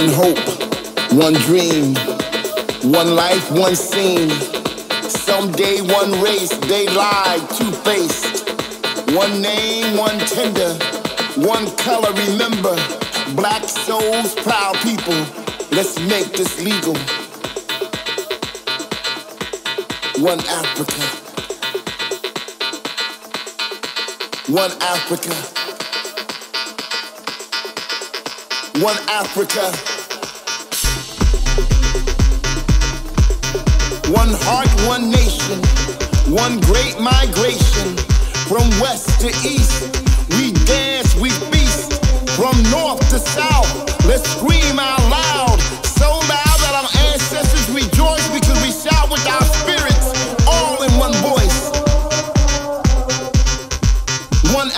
One hope, one dream, one life, one scene. Someday, one race, they lie, two faced. One name, one tender, one color, remember. Black souls, proud people. Let's make this legal. One Africa. One Africa. One Africa. One heart, one nation. One great migration. From west to east, we dance, we feast. From north to south, let's scream out loud. So loud that our ancestors rejoice because we shout with our spirits. All in one voice. One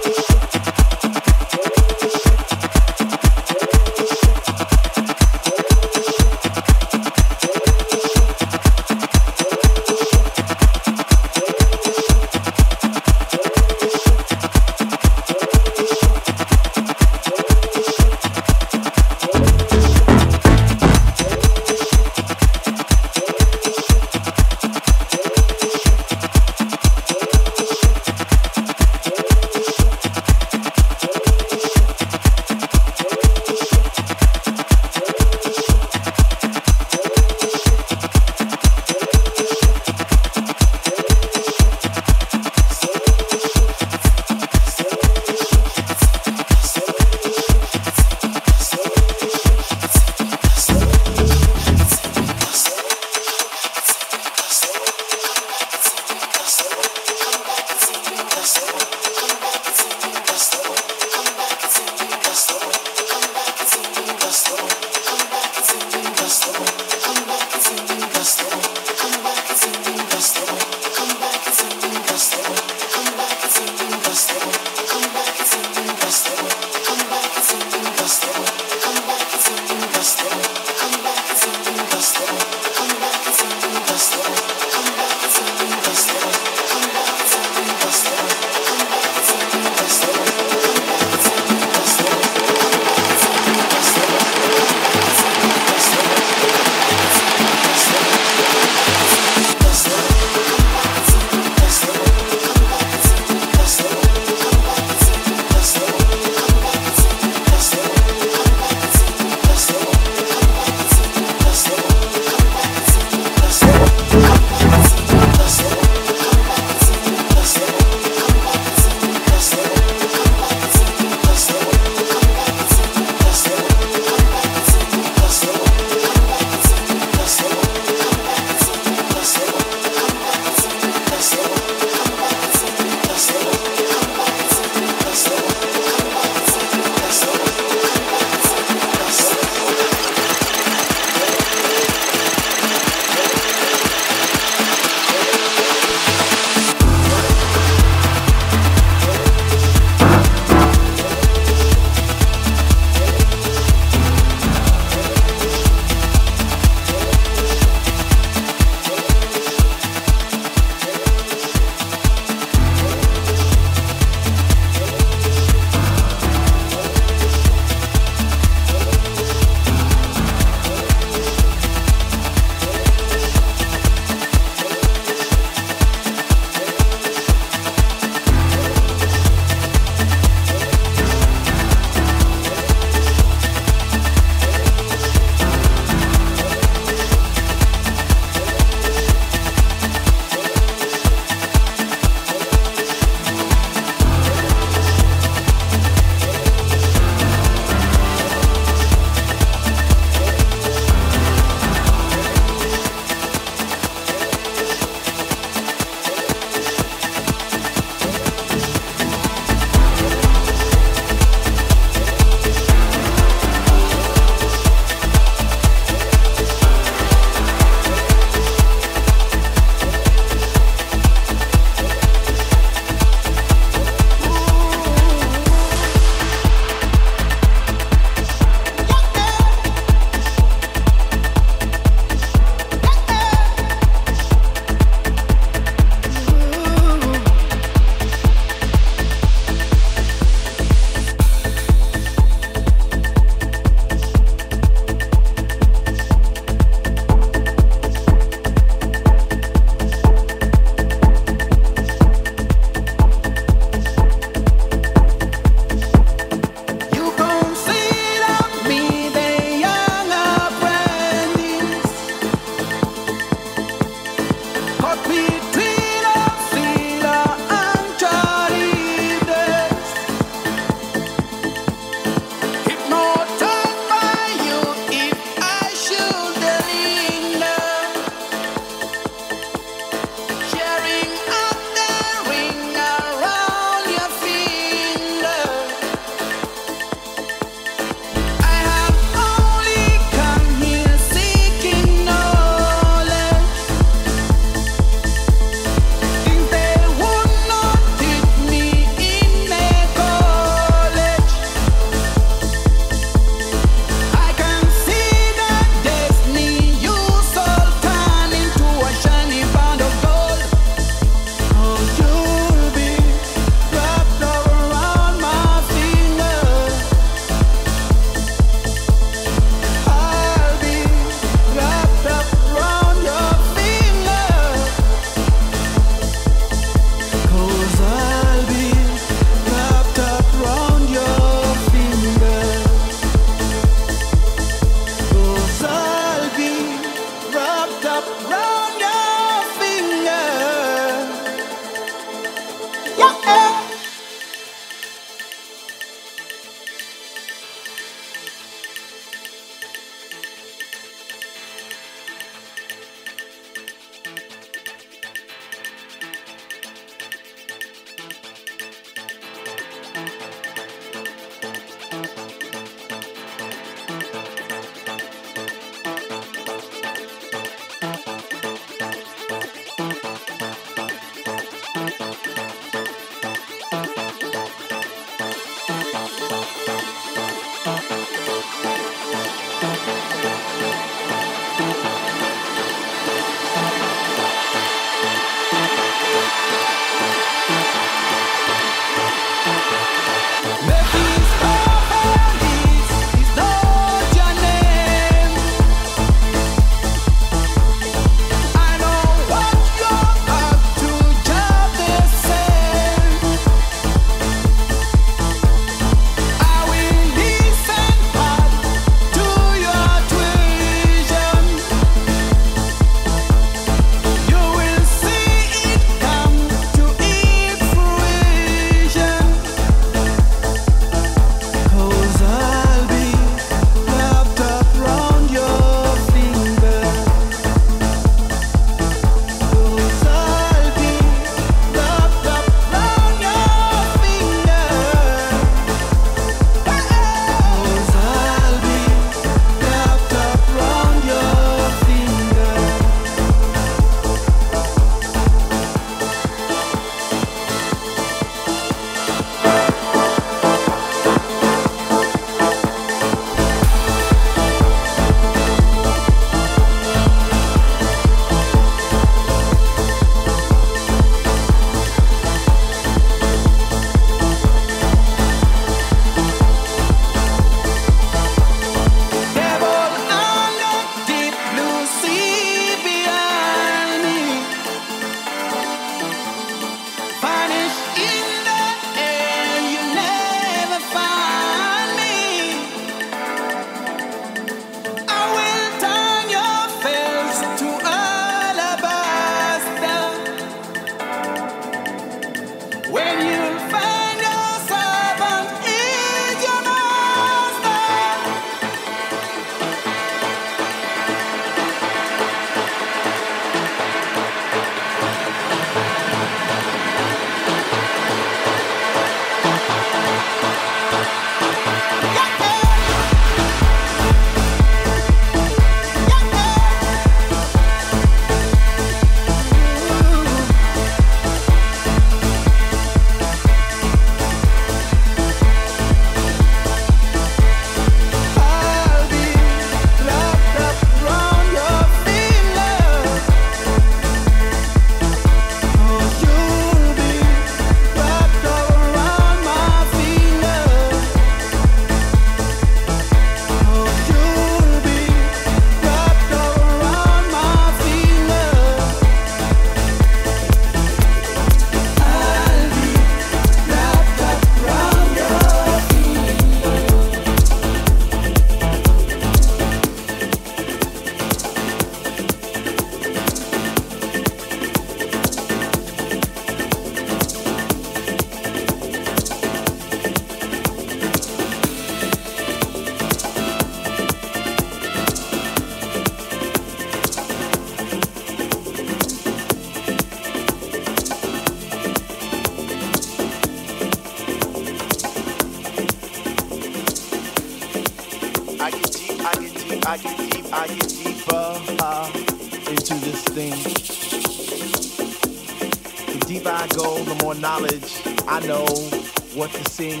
sing,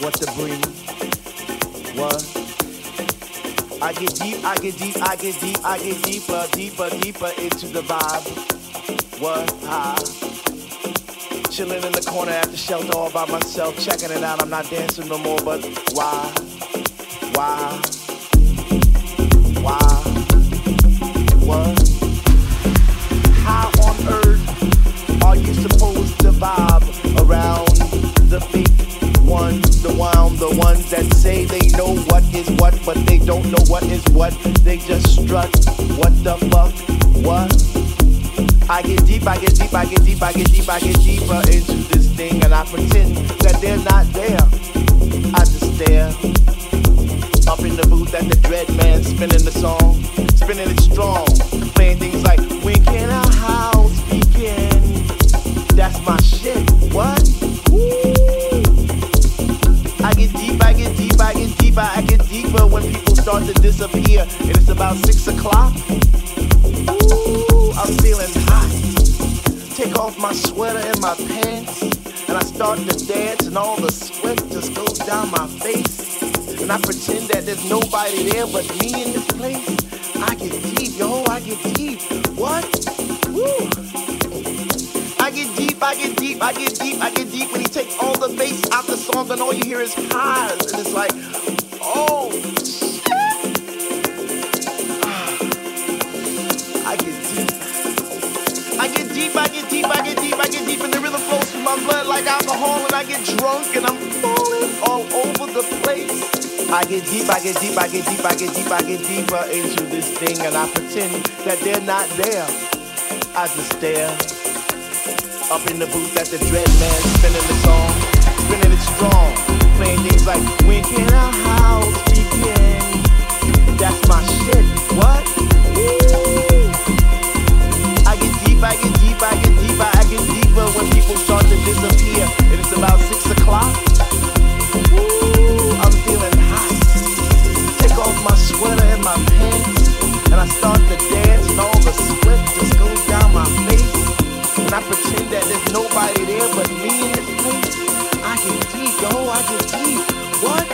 what to bring. What? I get deep, I get deep, I get deep, I get deeper, deeper, deeper into the vibe. What? Ah. Chilling in the corner at the shelter all by myself, checking it out. I'm not dancing no more, but? Why? I get deeper into this thing, and I pretend that they're not there. I just stare up in the booth at the dread man spinning the song, spinning it strong, playing things like When can our house begin? That's my shit. What? I get deep, I get deep, I get deeper, I get deeper when people start to disappear. And it's about six o'clock. My and I start to dance, and all the sweat just goes down my face. And I pretend that there's nobody there but me in this place. I get deep, yo, I get deep. What?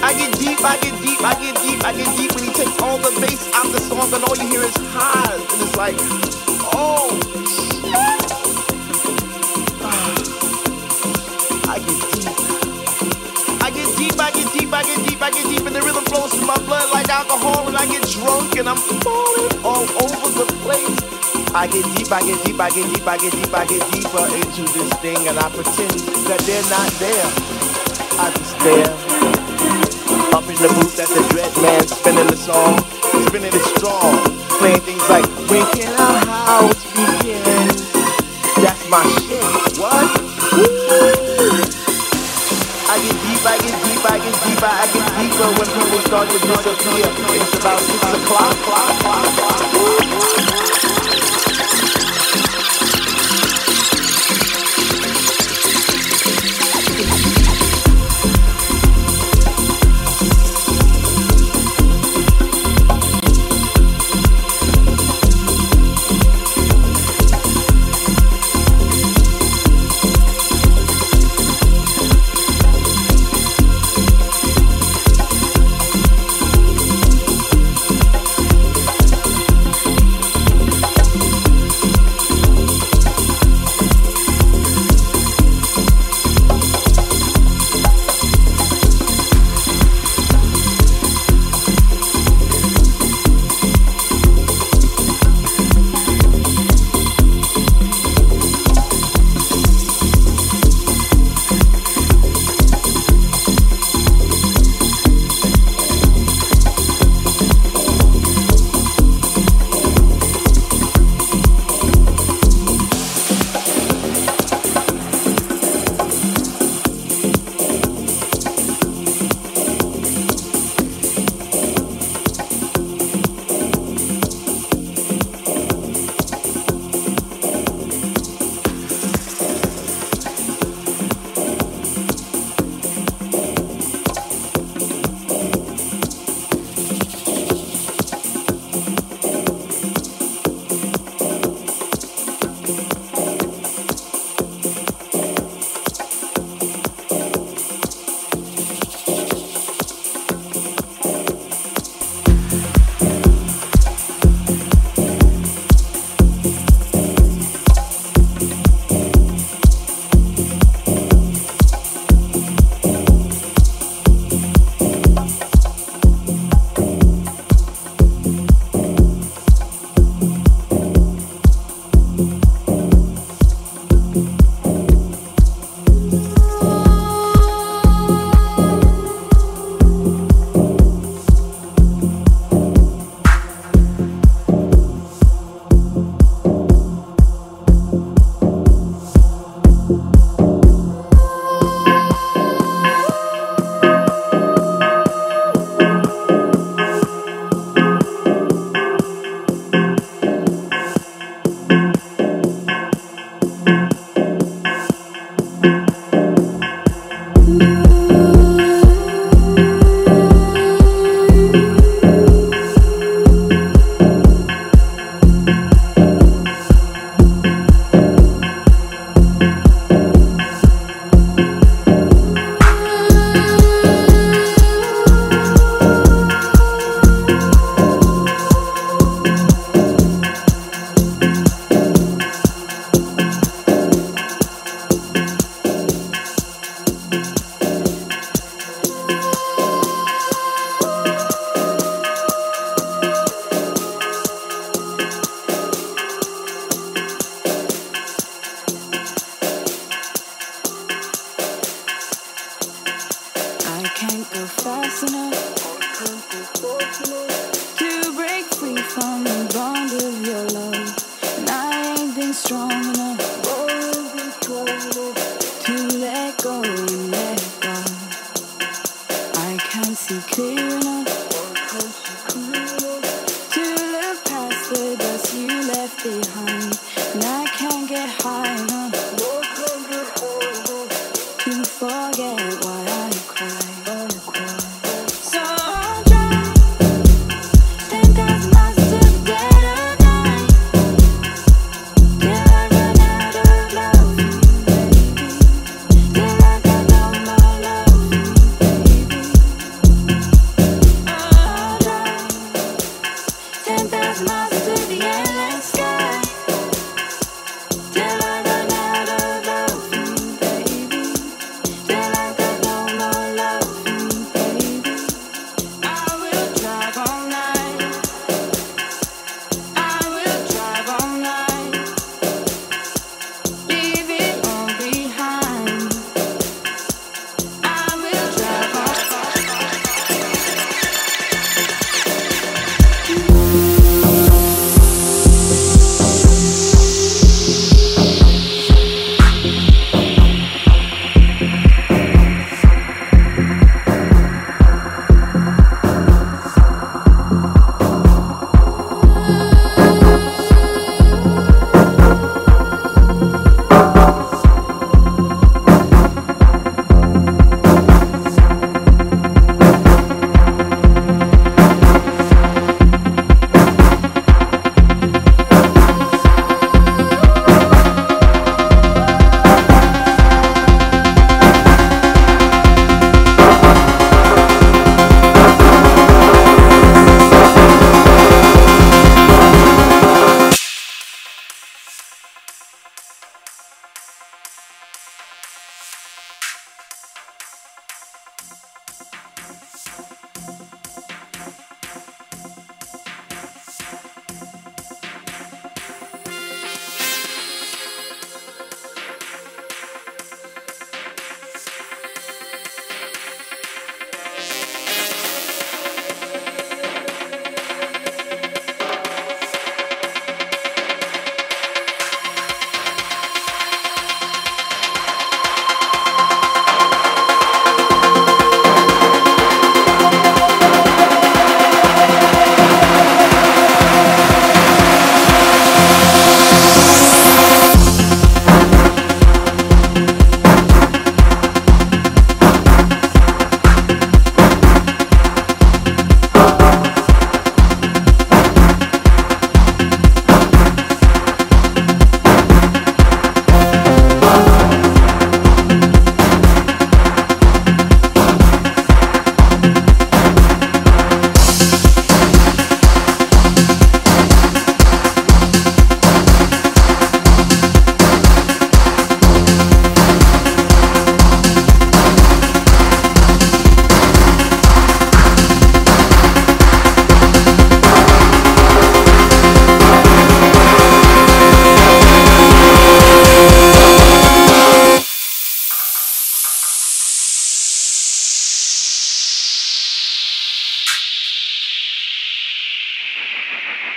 I get deep, I get deep, I get deep, I get deep when he takes all the bass out the song and all you hear is highs. And it's like, oh, alcohol, and I get drunk and I'm falling all over the place. I get deep, I get deep, I get deep, I get deep, I get deeper into this thing, and I pretend that they're not there. I just stare. Up in the booth at the dread man, spinning the song, spinning it strong, playing things like When can our house begin? That's my shit. What? Woo! I get deep, I get deep, deeper, I get deeper when people start to disappear. It's about six o'clock.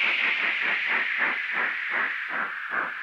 Thank you.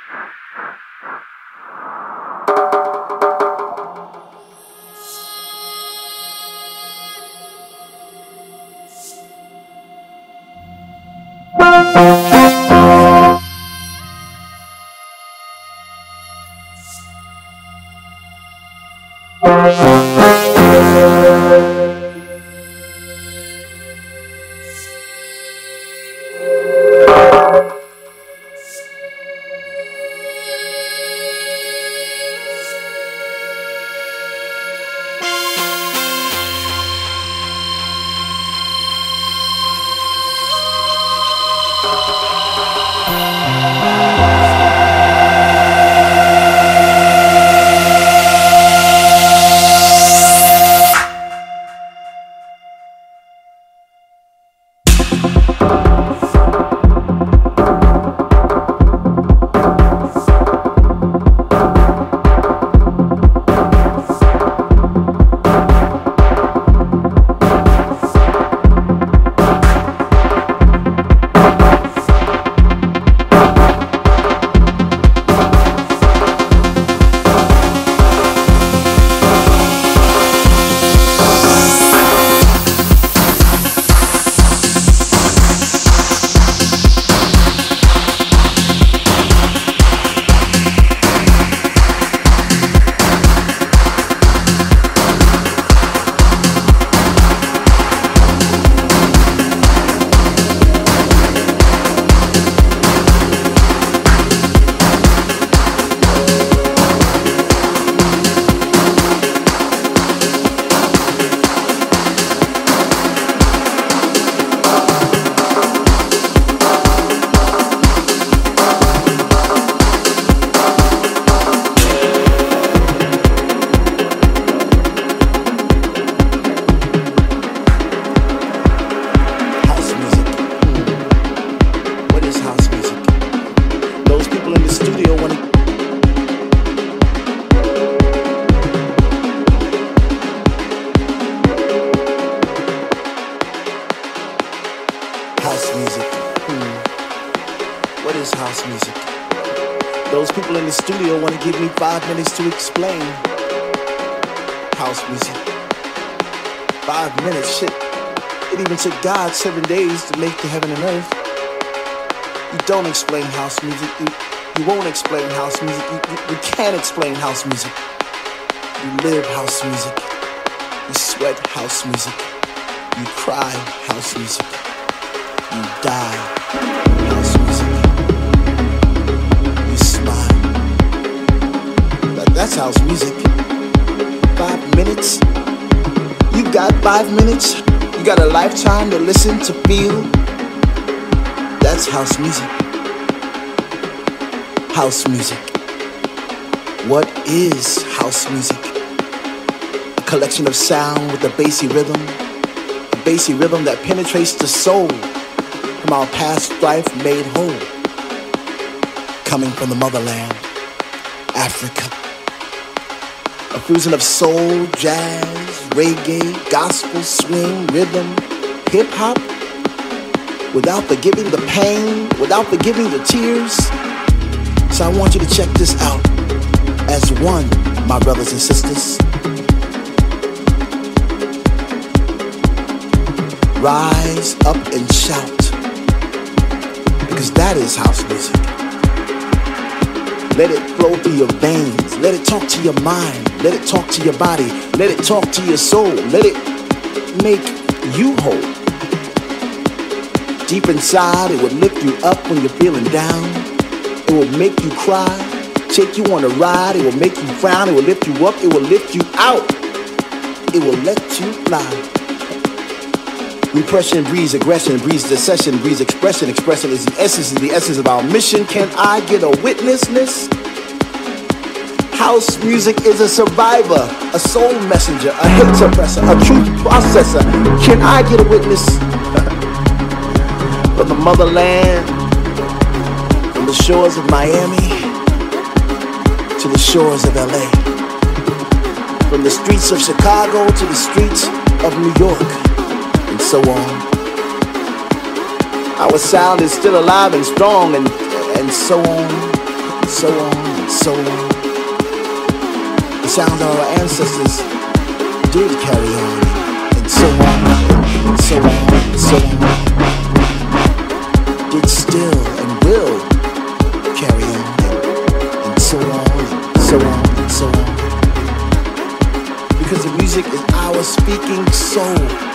Seven days to make the heaven and earth. You don't explain house music. You, you won't explain house music. You, you, you can't explain house music. You live house music. You sweat house music. You cry house music. You die house music. You smile. That, that's house music. Five minutes. You got five minutes. You got a lifetime to listen, to feel. That's house music. House music. What is house music? A collection of sound with a bassy rhythm. A bassy rhythm that penetrates the soul from our past life made whole. Coming from the motherland, Africa. A fusion of soul, jazz, reggae, gospel, swing, rhythm, hip hop, without forgiving the pain, without forgiving the tears. So I want you to check this out as one, my brothers and sisters. Rise up and shout, because that is house music. Let it flow through your veins. Let it talk to your mind. Let it talk to your body. Let it talk to your soul. Let it make you whole. Deep inside, it will lift you up when you're feeling down. It will make you cry, take you on a ride. It will make you frown. It will lift you up. It will lift you out. It will let you fly. Repression breeds aggression, breeds decession, breeds expression. Expression is the essence, is the essence of our mission. Can I get a witnessness? House music is a survivor, a soul messenger, a hate suppressor, a truth processor. Can I get a witness? From the motherland, from the shores of Miami to the shores of LA, from the streets of Chicago to the streets of New York so on. Our sound is still alive and strong, and and so on, and so on, and so on. The sound of our ancestors did carry on, and so on, and so on, and so on. Did still and will carry on, and so on, and so on, and so on. Because the music is our speaking soul.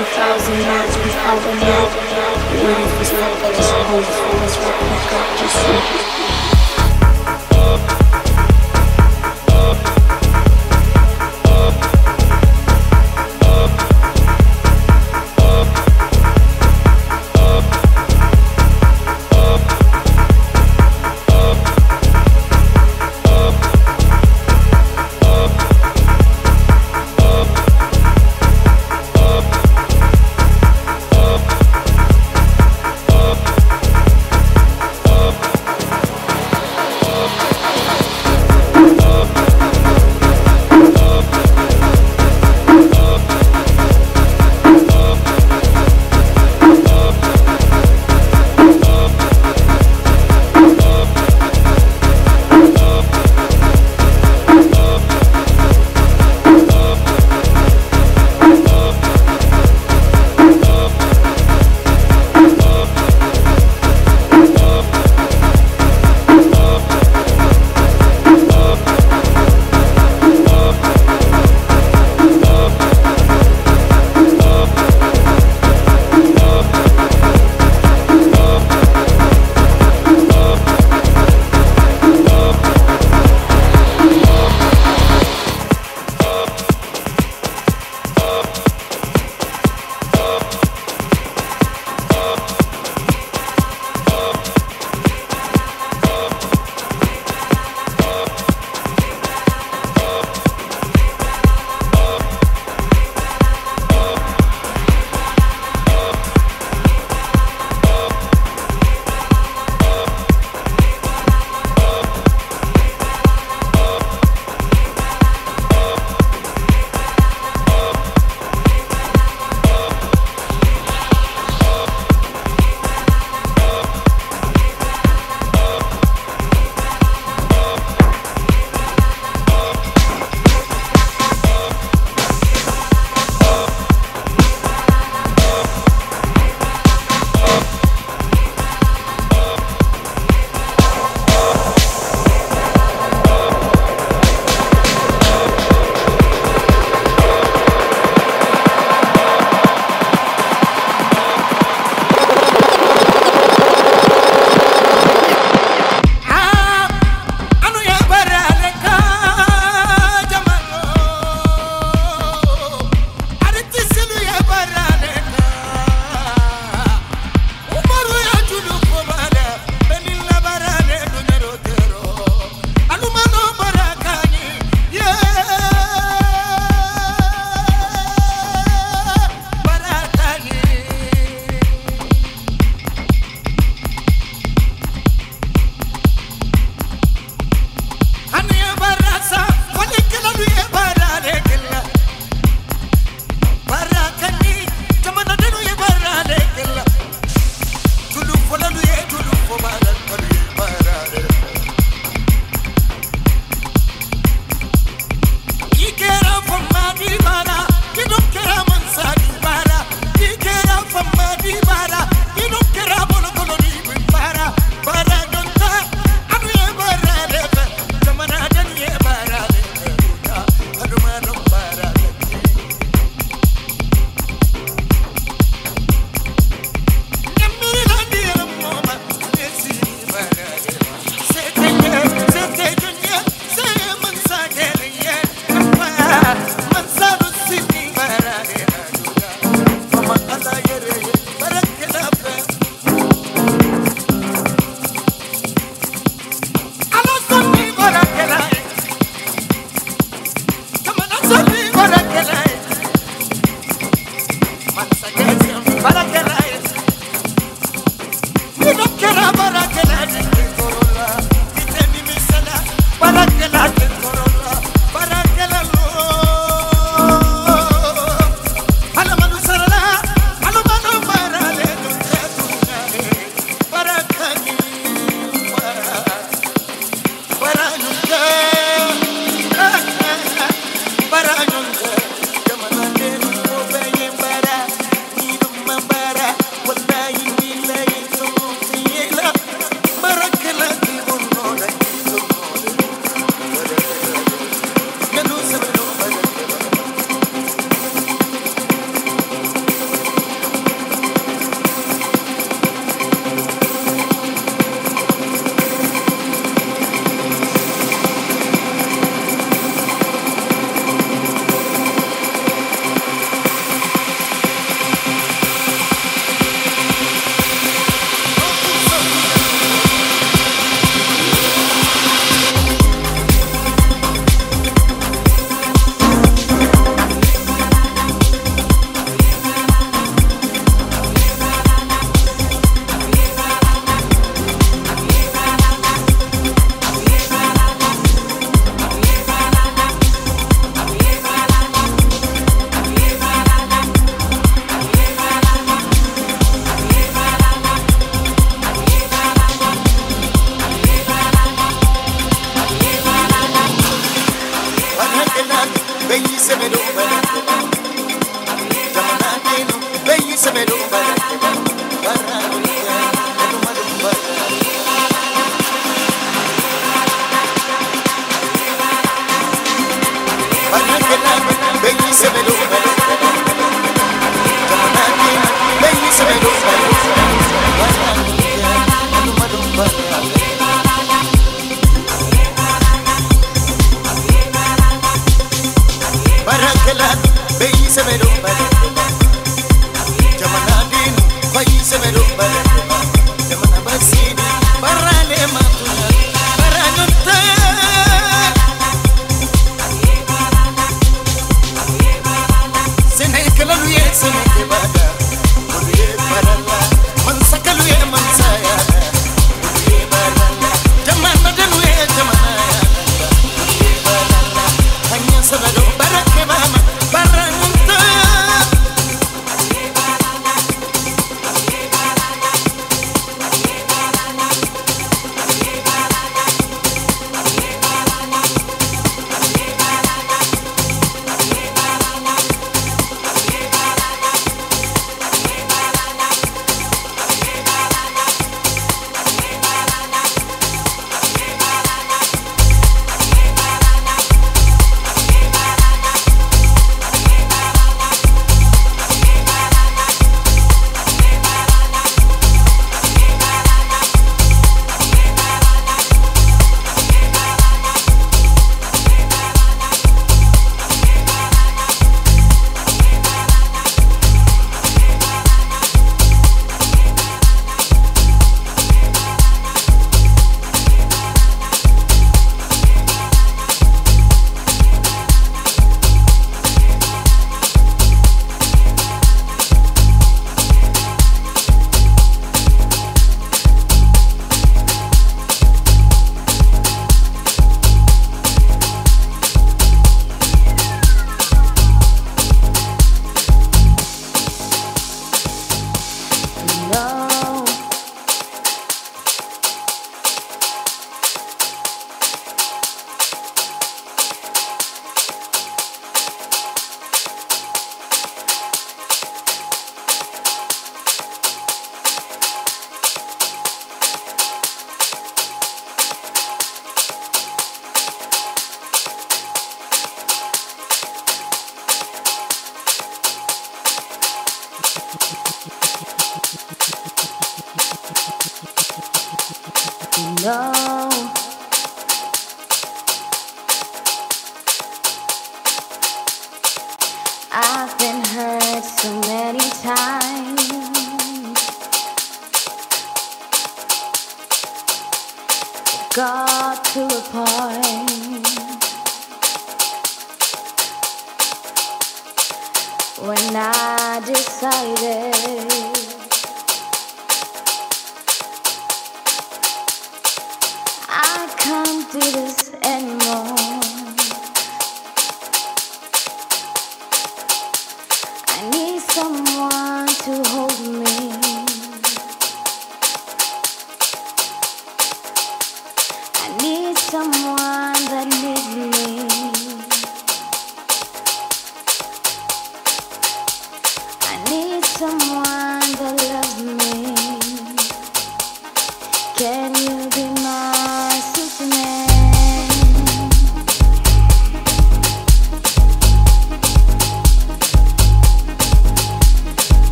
a thousand miles from home. Waiting for something to hold, for this what we got to see.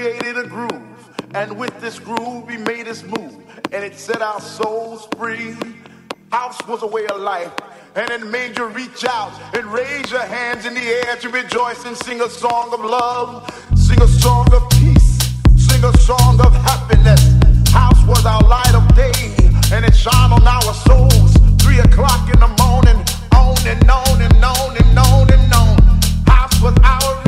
Created a groove, and with this groove, he made us move, and it set our souls free. House was a way of life, and it made you reach out and raise your hands in the air to rejoice and sing a song of love, sing a song of peace, sing a song of happiness. House was our light of day, and it shone on our souls. Three o'clock in the morning, on and on and on and on and on. House was our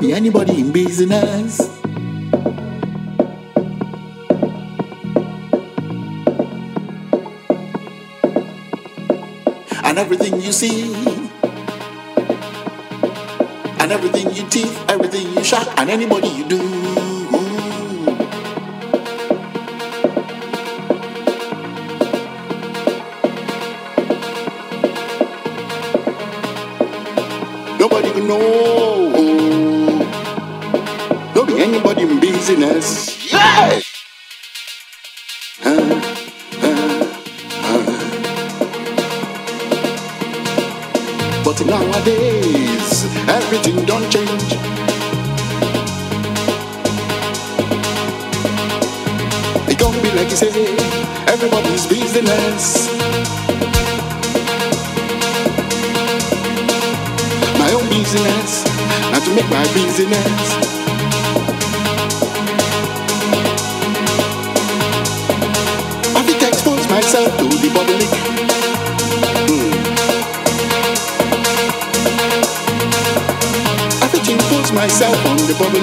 Be anybody in business. And everything you see and everything you teeth, everything you shot, and anybody you do. Nobody can know. Business. Yeah! But nowadays, everything don't change. It don't be like you say, everybody's business. My own business, not to make my business. Myself on the bubbly.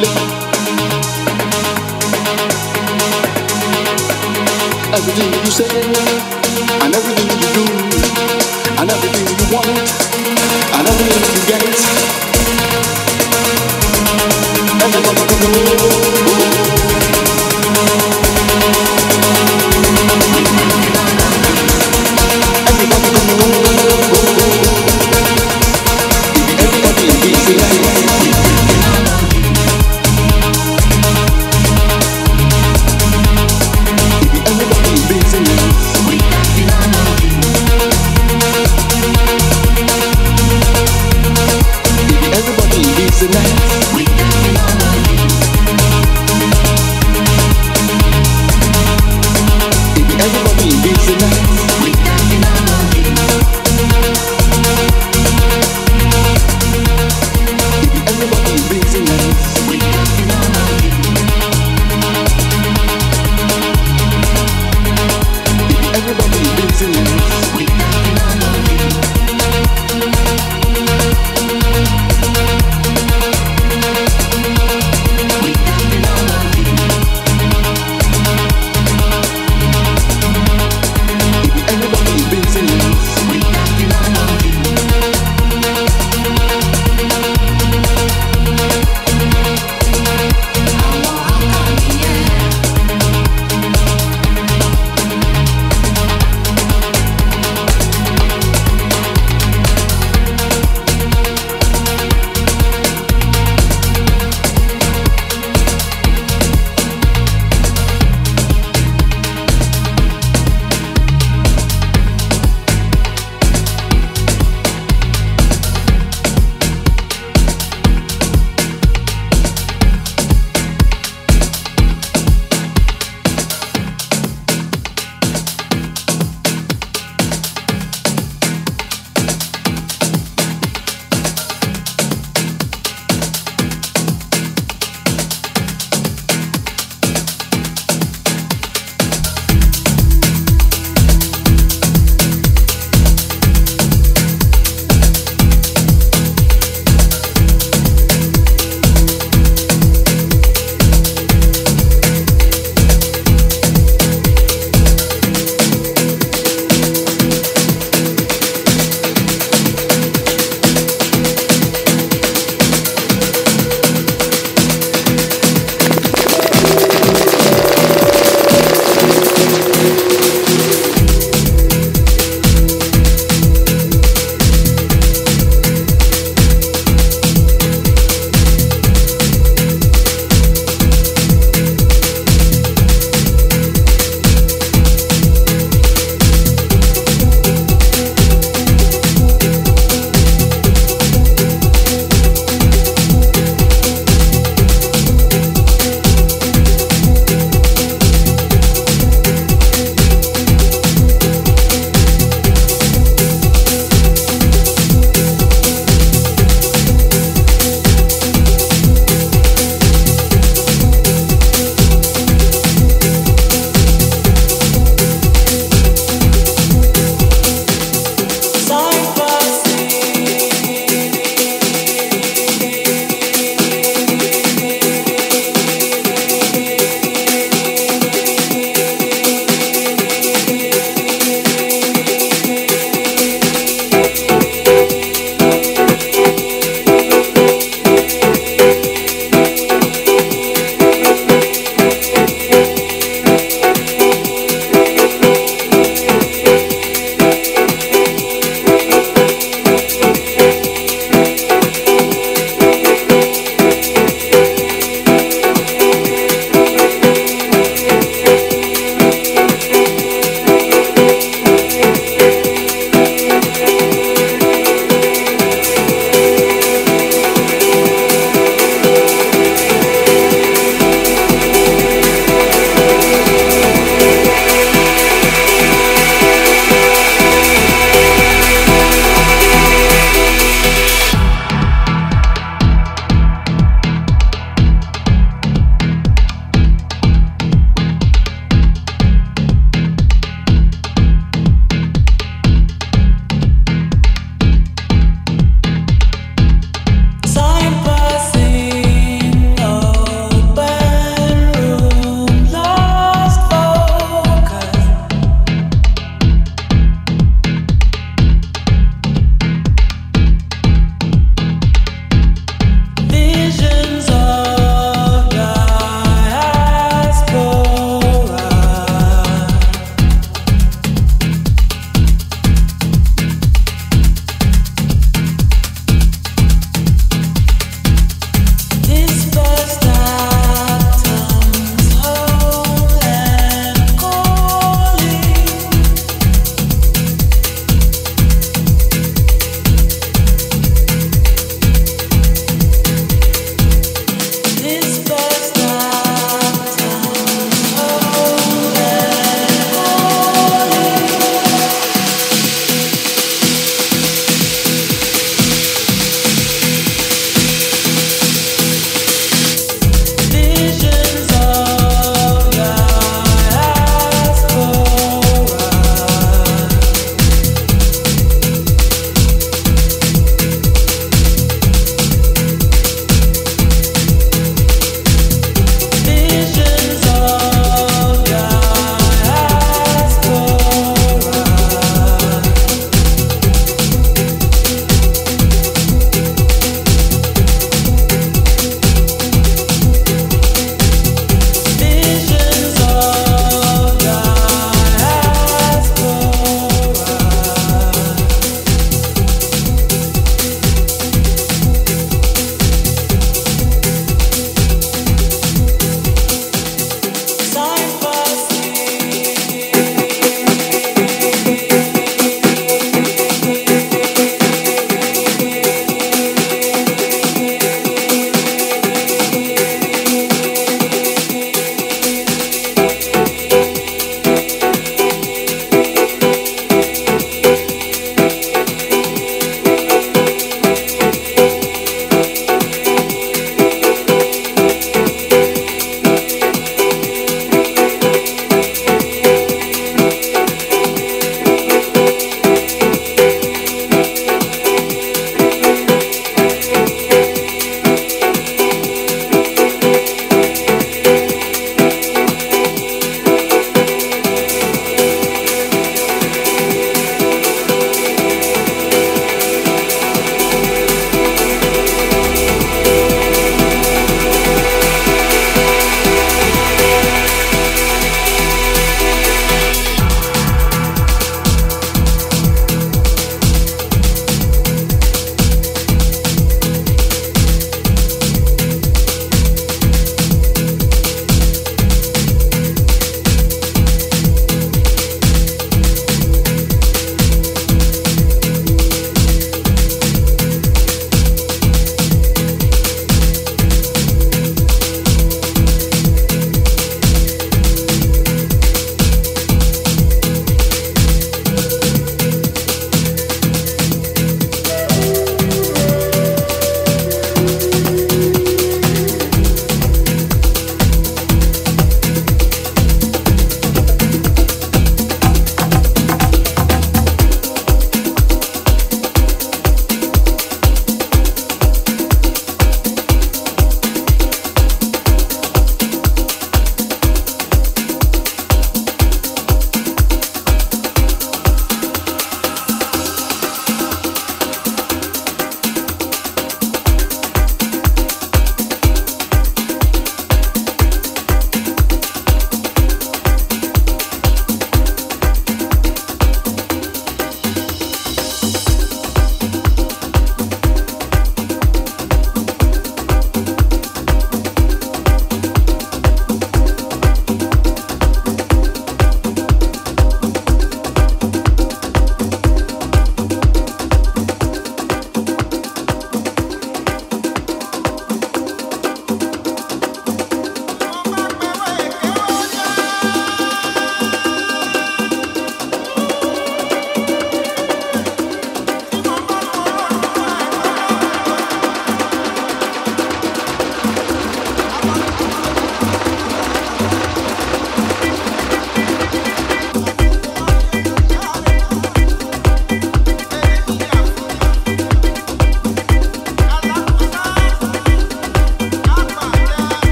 Everything you say, and everything you do, and everything you want, and everything you get. Everybody dancing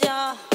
don't